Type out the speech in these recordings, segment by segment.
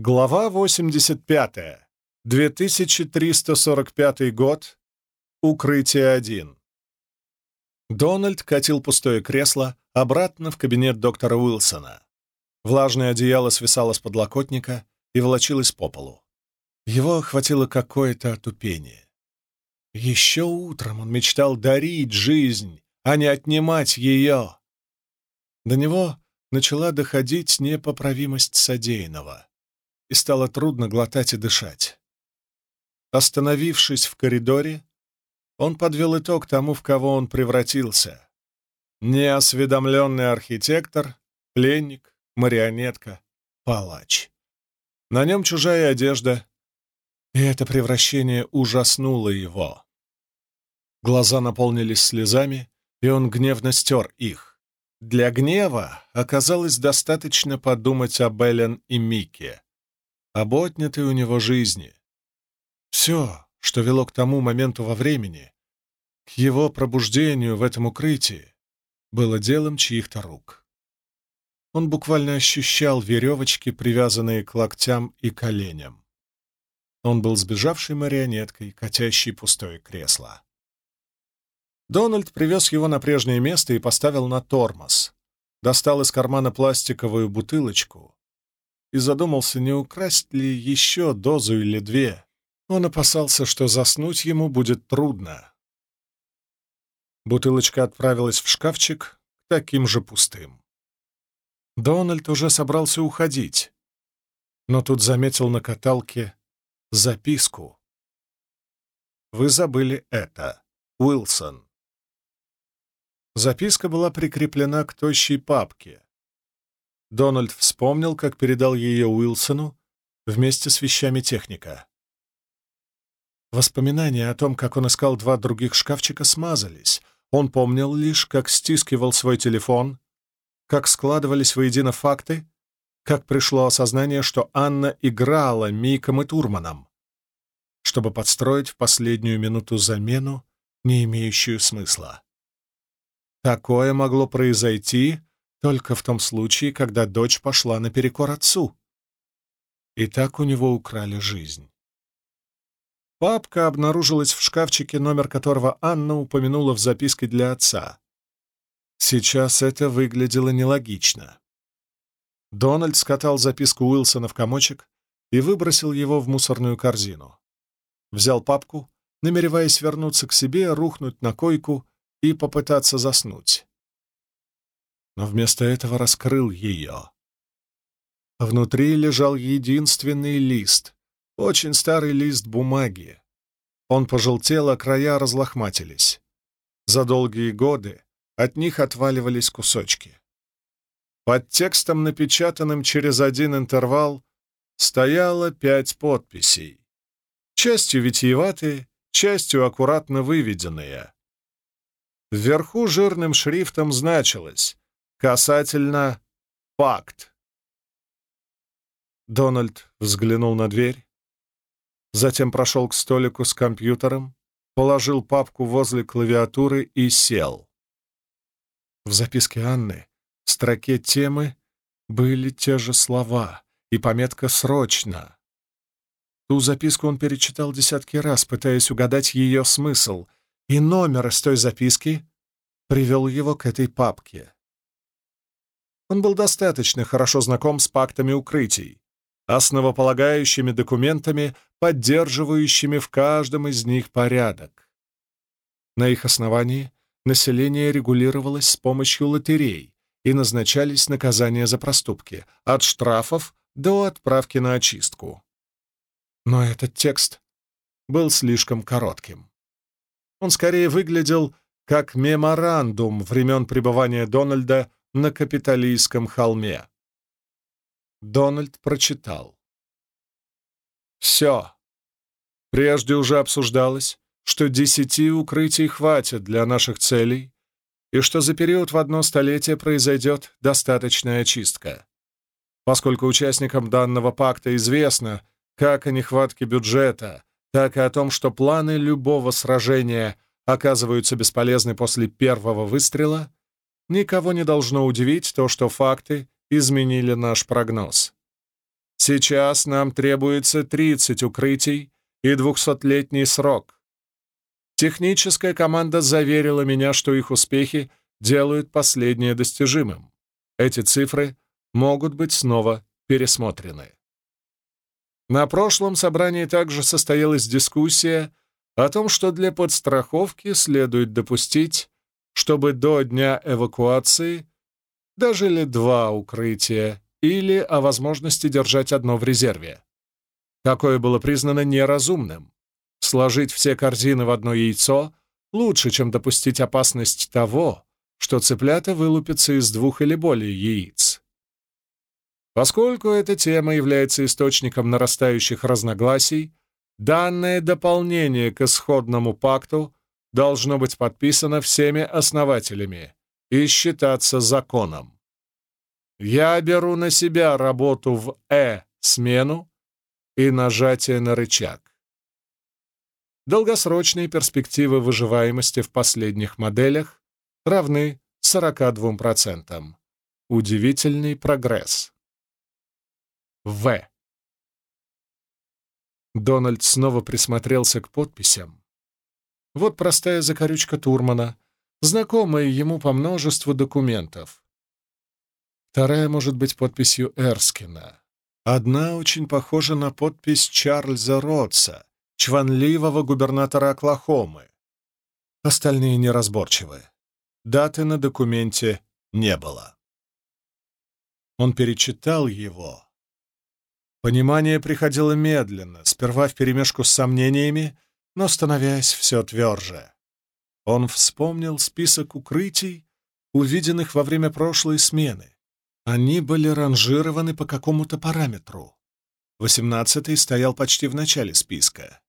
Глава 85. 2345 год. Укрытие 1. Дональд катил пустое кресло обратно в кабинет доктора Уилсона. Влажное одеяло свисало с подлокотника и волочилось по полу. Его охватило какое-то отупение. Еще утром он мечтал дарить жизнь, а не отнимать ее. До него начала доходить непоправимость содеянного и стало трудно глотать и дышать. Остановившись в коридоре, он подвел итог тому, в кого он превратился. Неосведомленный архитектор, пленник, марионетка, палач. На нем чужая одежда, и это превращение ужаснуло его. Глаза наполнились слезами, и он гневно стер их. Для гнева оказалось достаточно подумать об Эллен и Мике об отнятой у него жизни. Все, что вело к тому моменту во времени, к его пробуждению в этом укрытии, было делом чьих-то рук. Он буквально ощущал веревочки, привязанные к локтям и коленям. Он был сбежавшей марионеткой, катящей пустое кресло. Дональд привез его на прежнее место и поставил на тормоз. Достал из кармана пластиковую бутылочку, и задумался, не украсть ли еще дозу или две. Он опасался, что заснуть ему будет трудно. Бутылочка отправилась в шкафчик таким же пустым. Дональд уже собрался уходить, но тут заметил на каталке записку. «Вы забыли это, Уилсон». Записка была прикреплена к тощей папке, Дональд вспомнил, как передал ее Уилсону вместе с вещами техника. Воспоминания о том, как он искал два других шкафчика, смазались. Он помнил лишь, как стискивал свой телефон, как складывались воедино факты, как пришло осознание, что Анна играла Миком и Турманом, чтобы подстроить в последнюю минуту замену, не имеющую смысла. Такое могло произойти, только в том случае, когда дочь пошла наперекор отцу. И так у него украли жизнь. Папка обнаружилась в шкафчике, номер которого Анна упомянула в записке для отца. Сейчас это выглядело нелогично. Дональд скатал записку Уилсона в комочек и выбросил его в мусорную корзину. Взял папку, намереваясь вернуться к себе, рухнуть на койку и попытаться заснуть но вместо этого раскрыл ее. Внутри лежал единственный лист, очень старый лист бумаги. Он пожелтел, а края разлохматились. За долгие годы от них отваливались кусочки. Под текстом, напечатанным через один интервал, стояло пять подписей. Частью витиеватые, частью аккуратно выведенные. Вверху жирным шрифтом значилось Касательно факт. Дональд взглянул на дверь, затем прошел к столику с компьютером, положил папку возле клавиатуры и сел. В записке Анны в строке темы были те же слова и пометка «Срочно». Ту записку он перечитал десятки раз, пытаясь угадать ее смысл, и номер из той записки привел его к этой папке. Он был достаточно хорошо знаком с пактами укрытий, основополагающими документами, поддерживающими в каждом из них порядок. На их основании население регулировалось с помощью лотерей и назначались наказания за проступки, от штрафов до отправки на очистку. Но этот текст был слишком коротким. Он скорее выглядел как меморандум времен пребывания Дональда на капиталистском холме. Дональд прочитал. Все. Прежде уже обсуждалось, что десяти укрытий хватит для наших целей и что за период в одно столетие произойдет достаточная очистка. Поскольку участникам данного пакта известно как о нехватке бюджета, так и о том, что планы любого сражения оказываются бесполезны после первого выстрела, Никого не должно удивить то, что факты изменили наш прогноз. Сейчас нам требуется 30 укрытий и двухсотлетний срок. Техническая команда заверила меня, что их успехи делают последнее достижимым. Эти цифры могут быть снова пересмотрены. На прошлом собрании также состоялась дискуссия о том, что для подстраховки следует допустить, чтобы до дня эвакуации дожили два укрытия или о возможности держать одно в резерве. Такое было признано неразумным. Сложить все корзины в одно яйцо лучше, чем допустить опасность того, что цыплята вылупятся из двух или более яиц. Поскольку эта тема является источником нарастающих разногласий, данное дополнение к исходному пакту должно быть подписано всеми основателями и считаться законом. Я беру на себя работу в «Э» смену и нажатие на рычаг. Долгосрочные перспективы выживаемости в последних моделях равны 42%. Удивительный прогресс. В. Дональд снова присмотрелся к подписям. Вот простая закорючка Турмана, знакомая ему по множеству документов. Вторая может быть подписью Эрскина. Одна очень похожа на подпись Чарльза Ротса, чванливого губернатора Оклахомы. Остальные неразборчивы. Даты на документе не было. Он перечитал его. Понимание приходило медленно, сперва вперемешку с сомнениями, но становясь все тверже. Он вспомнил список укрытий, увиденных во время прошлой смены. Они были ранжированы по какому-то параметру. Восемнадцатый стоял почти в начале списка.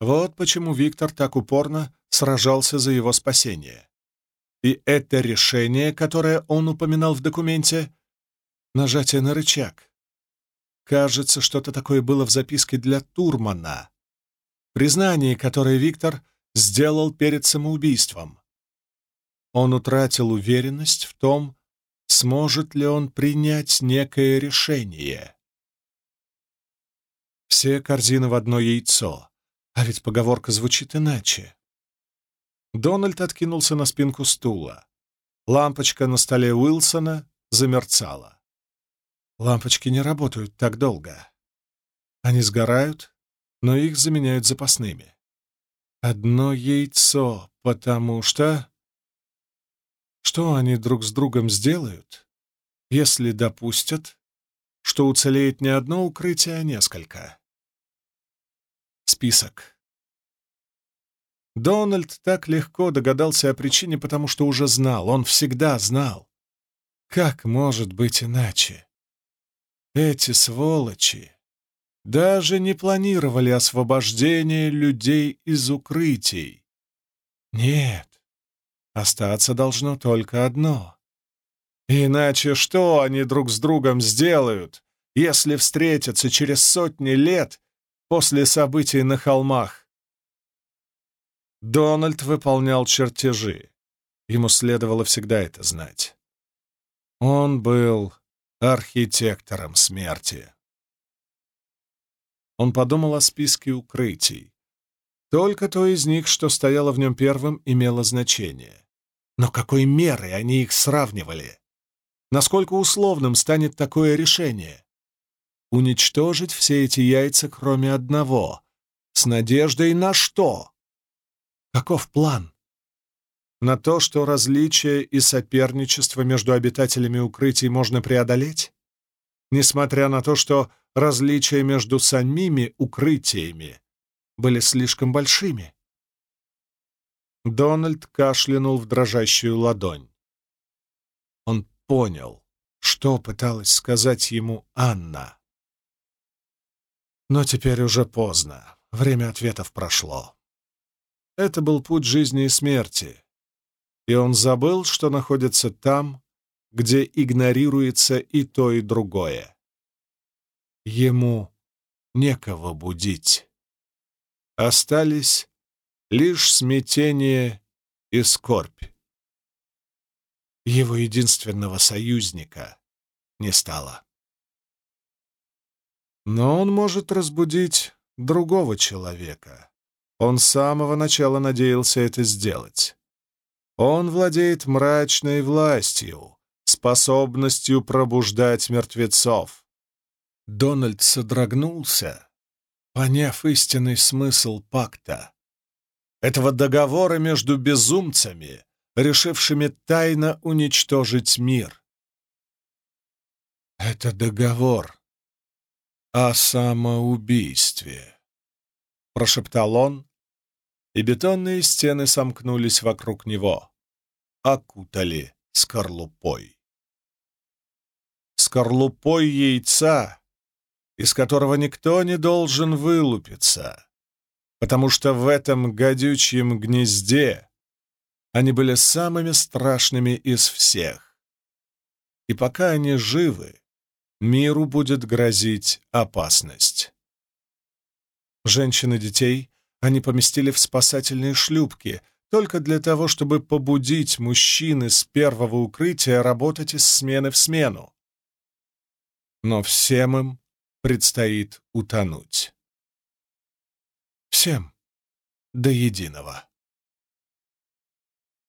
Вот почему Виктор так упорно сражался за его спасение. И это решение, которое он упоминал в документе — нажатие на рычаг. Кажется, что-то такое было в записке для Турмана. Признание, которое Виктор сделал перед самоубийством. Он утратил уверенность в том, сможет ли он принять некое решение. Все корзины в одно яйцо, а ведь поговорка звучит иначе. Дональд откинулся на спинку стула. Лампочка на столе Уилсона замерцала. Лампочки не работают так долго. Они сгорают, но их заменяют запасными. Одно яйцо, потому что... Что они друг с другом сделают, если допустят, что уцелеет не одно укрытие, а несколько? Список. Дональд так легко догадался о причине, потому что уже знал, он всегда знал. Как может быть иначе? Эти сволочи даже не планировали освобождение людей из укрытий. Нет, Остаться должно только одно. Иначе что они друг с другом сделают, если встретятся через сотни лет после событий на холмах? Дональд выполнял чертежи. Ему следовало всегда это знать. Он был архитектором смерти. Он подумал о списке укрытий. Только то из них, что стояло в нем первым, имело значение. Но какой мерой они их сравнивали? Насколько условным станет такое решение? Уничтожить все эти яйца, кроме одного. С надеждой на что? Каков план? На то, что различия и соперничество между обитателями укрытий можно преодолеть? Несмотря на то, что различия между самими укрытиями были слишком большими. Дональд кашлянул в дрожащую ладонь. Он понял, что пыталась сказать ему Анна. Но теперь уже поздно, время ответов прошло. Это был путь жизни и смерти, и он забыл, что находится там, где игнорируется и то, и другое. Ему некого будить. Остались лишь смятение и скорбь. Его единственного союзника не стало. Но он может разбудить другого человека. Он с самого начала надеялся это сделать. Он владеет мрачной властью, способностью пробуждать мертвецов. Дональд содрогнулся, поняв истинный смысл пакта. Этого договора между безумцами, решившими тайно уничтожить мир. Это договор о самоубийстве, прошептал он, и бетонные стены сомкнулись вокруг него, окутали скорлупой. Скорлупой яйца, из которого никто не должен вылупиться, потому что в этом гадючьем гнезде они были самыми страшными из всех. И пока они живы, миру будет грозить опасность. Женщин и детей они поместили в спасательные шлюпки только для того, чтобы побудить мужчин из первого укрытия работать из смены в смену. Но всем им предстоит утонуть. Всем до единого.